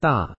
大